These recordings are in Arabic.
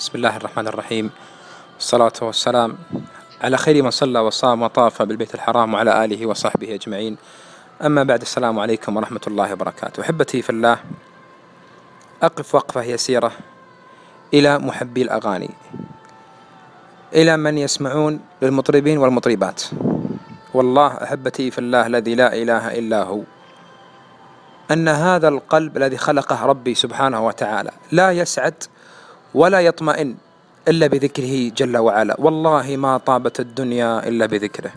بسم الله الرحمن الرحيم. والصلاة والسلام على خير من صلى وصام وطاف بالبيت الحرام وعلى آله وصحبه أجمعين. أما بعد السلام عليكم ورحمة الله وبركاته. أحبتي في الله أقف وقفة يسيرة إلى محبي الأغاني إلى من يسمعون للمطربين والمطربات. والله أحبتي في الله الذي لا إله إلا هو أن هذا القلب الذي خلقه ربي سبحانه وتعالى لا يسعد ولا يطمئن إلا بذكره جل وعلا. والله ما طابت الدنيا إلا بذكره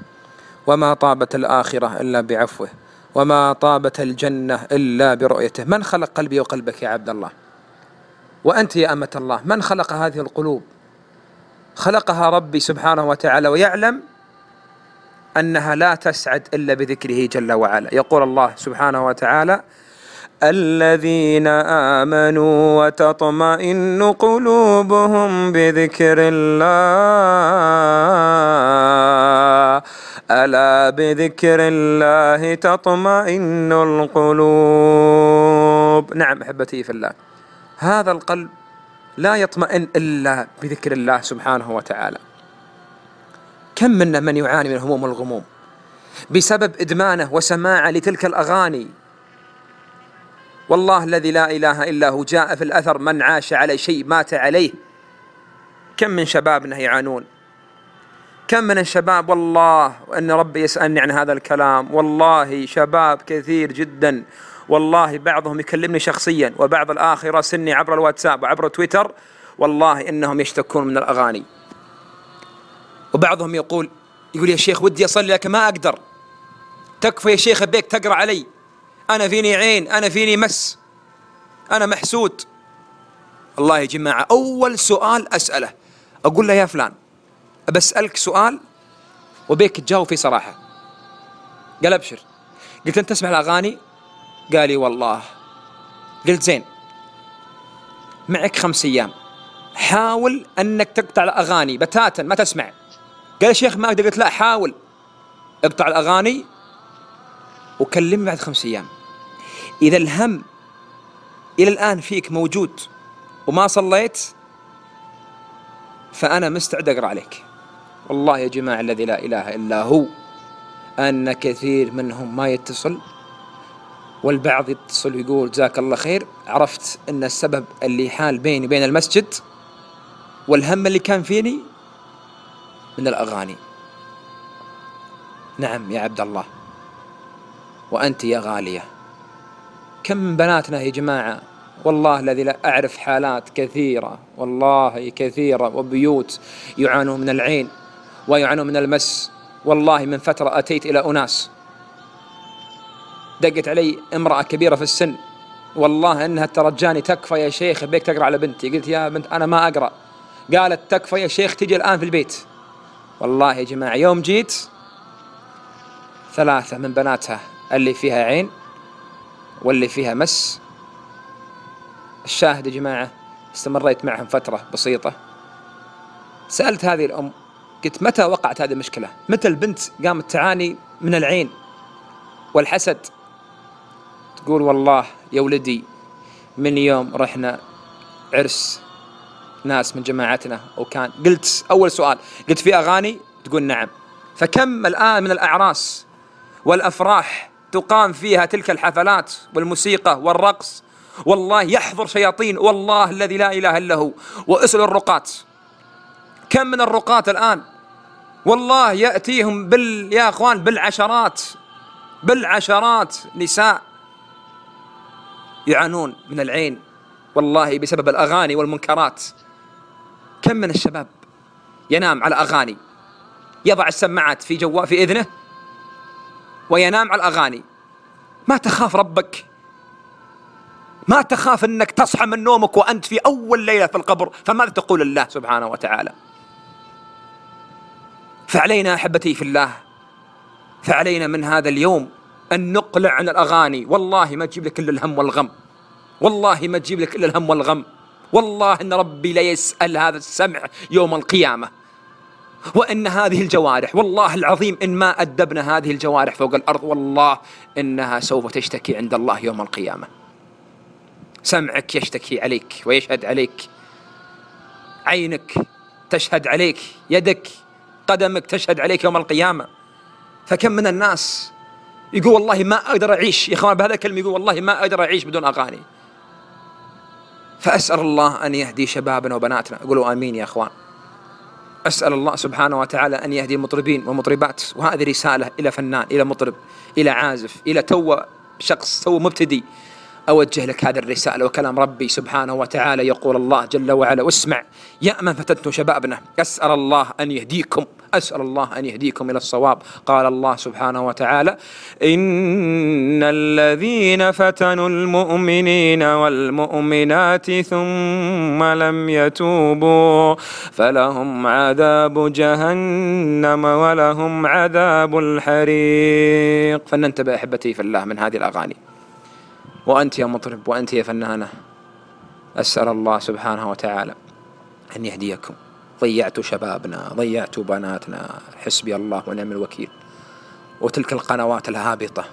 وما طابت الآخرة إلا بعفوه وما طابت الجنة إلا برؤيته. من خلق قلبي وقلبك يا عبد الله؟ وأنت يا أمة الله. من خلق هذه القلوب؟ خلقها ربي سبحانه وتعالى ويعلم أنها لا تسعد إلا بذكره جل وعلا. يقول الله سبحانه وتعالى الذين آمنوا وتطمئن قلوبهم بذكر الله. ألا بذكر الله تطمئن القلوب. نعم أحبتي في الله هذا القلب لا يطمئن إلا بذكر الله سبحانه وتعالى. كم منا من يعاني من الهموم والغموم بسبب إدمانه وسماعه لتلك الأغاني. والله الذي لا إله إلا هو جاء في الأثر من عاش على شيء مات عليه. كم من شبابنا يعانون؟ كم من الشباب والله وأن ربي يسألني عن هذا الكلام. والله شباب كثير جدا. والله بعضهم يكلمني شخصيا وبعض الآخر يراسلني عبر الواتساب وعبر تويتر. والله إنهم يشتكون من الأغاني. وبعضهم يقول يقول يا شيخ ودي أصلي لكن ما أقدر. تكفى يا شيخ بيك تقرأ علي. أنا فيني عين أنا فيني مس. أنا محسود. الله يا جماعة أول سؤال أسأله. أقول له يا فلان بسألك سؤال وبيك تجاوب فيه صراحة. قال أبشر. قلت أنت تسمع الأغاني؟ قال لي والله. قلت زين معك خمس أيام. حاول أنك تقطع الأغاني بتاتا ما تسمع. قال يا شيخ ما أقدر. قلت لا حاول. اقطع الأغاني وكلمني بعد خمس أيام. إذا الهم إلى الآن فيك موجود وما صليت فأنا مستعد أقرأ عليك. والله يا جماعة الذي لا إله إلا هو أن كثير منهم ما يتصل والبعض يتصل ويقول جزاك الله خير عرفت أن السبب اللي حال بيني وبين المسجد والهم اللي كان فيني من الأغاني. نعم يا عبد الله. وأنت يا غالية. كم من بناتنا يا جماعة؟ والله الذي لا أعرف حالات كثيرة. والله كثيرة. وبيوت يعانون من العين ويعانون من المس. والله من فترة أتيت إلى أناس. دقت علي امرأة كبيرة في السن. والله إنها ترجاني تكفى يا شيخ. بيك تقرأ على بنتي. قلت يا بنت أنا ما أقرأ. قالت تكفى يا شيخ تجي الآن في البيت. والله يا جماعة يوم جيت ثلاثة من بناتها. اللي فيها عين واللي فيها مس. الشاهد يا جماعة استمريت معهم فترة بسيطة. سألت هذه الأم قلت متى وقعت هذه المشكلة؟ متى البنت قامت تعاني من العين والحسد؟ تقول والله يا ولدي من يوم رحنا عرس ناس من جماعتنا وكان قلت أول سؤال قلت في أغاني؟ تقول نعم. فكم الآن من الأعراس والأفراح تقام فيها تلك الحفلات والموسيقى والرقص. والله يحضر شياطين. والله الذي لا إله إلا هو. وأسل الرقاة. كم من الرقاة الآن؟ والله يأتيهم بال يا أخوان بالعشرات. بالعشرات نساء يعانون من العين. والله بسبب الأغاني والمنكرات. كم من الشباب ينام على أغاني. يضع السماعات في جوا في إذنه. وينام على الأغاني. ما تخاف ربك. ما تخاف أنك تصحى من نومك وأنت في أول ليلة في القبر فماذا تقول الله سبحانه وتعالى؟ فعلينا أحبتي في الله فعلينا من هذا اليوم أن نقلع عن الأغاني. والله ما تجيب لك إلا الهم والغم. والله ما تجيب لك إلا الهم والغم. والله إن ربي لا يسأل هذا السمع يوم القيامة. وإن هذه الجوارح والله العظيم إن ما أدبنا هذه الجوارح فوق الأرض والله إنها سوف تشتكي عند الله يوم القيامة. سمعك يشتكي عليك ويشهد عليك. عينك تشهد عليك يدك قدمك تشهد عليك يوم القيامة. فكم من الناس يقول والله ما أقدر أعيش يا إخوان بهذا الكلمة يقول والله ما أقدر أعيش بدون أغاني. فأسأل الله أن يهدي شبابنا وبناتنا. قولوا آمين يا إخوان. أسأل الله سبحانه وتعالى أن يهدي المطربين والمطربات. وهذه رسالة إلى فنان إلى مطرب إلى عازف إلى تو شخص تو مبتدي. أوجه لك هذه الرسالة وكلام ربي سبحانه وتعالى يقول الله جل وعلا واسمع يا من فتنتم شبابنا أسأل الله أن يهديكم أسأل الله أن يهديكم إلى الصواب. قال الله سبحانه وتعالى إن الذين فتنوا المؤمنين والمؤمنات ثم لم يتوبوا فلهم عذاب جهنم ولهم عذاب الحريق. فلننتبه أحبتي في الله من هذه الأغاني. وأنت يا مطرب وأنت يا فنانة أسأل الله سبحانه وتعالى أن يهديكم. ضيعتوا شبابنا ضيعتوا بناتنا حسبي الله ونعم الوكيل. وتلك القنوات الهابطة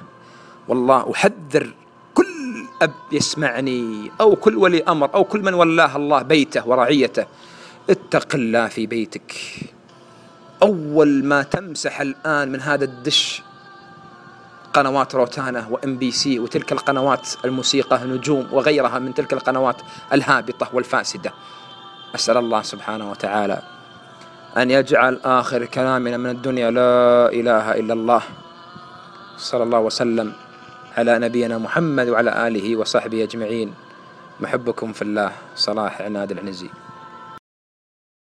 والله أحذر كل أب يسمعني أو كل ولي أمر أو كل من ولاه الله بيته ورعيته. اتق الله في بيتك. أول ما تمسح الآن من هذا الدش قنوات روتانا وإم بي سي وتلك القنوات الموسيقى نجوم وغيرها من تلك القنوات الهابطة والفاسدة. أسأل الله سبحانه وتعالى أن يجعل آخر كلامنا من الدنيا لا إله إلا الله. صلى الله وسلم على نبينا محمد وعلى آله وصحبه أجمعين. محبكم في الله. صلاح عناد العنزي.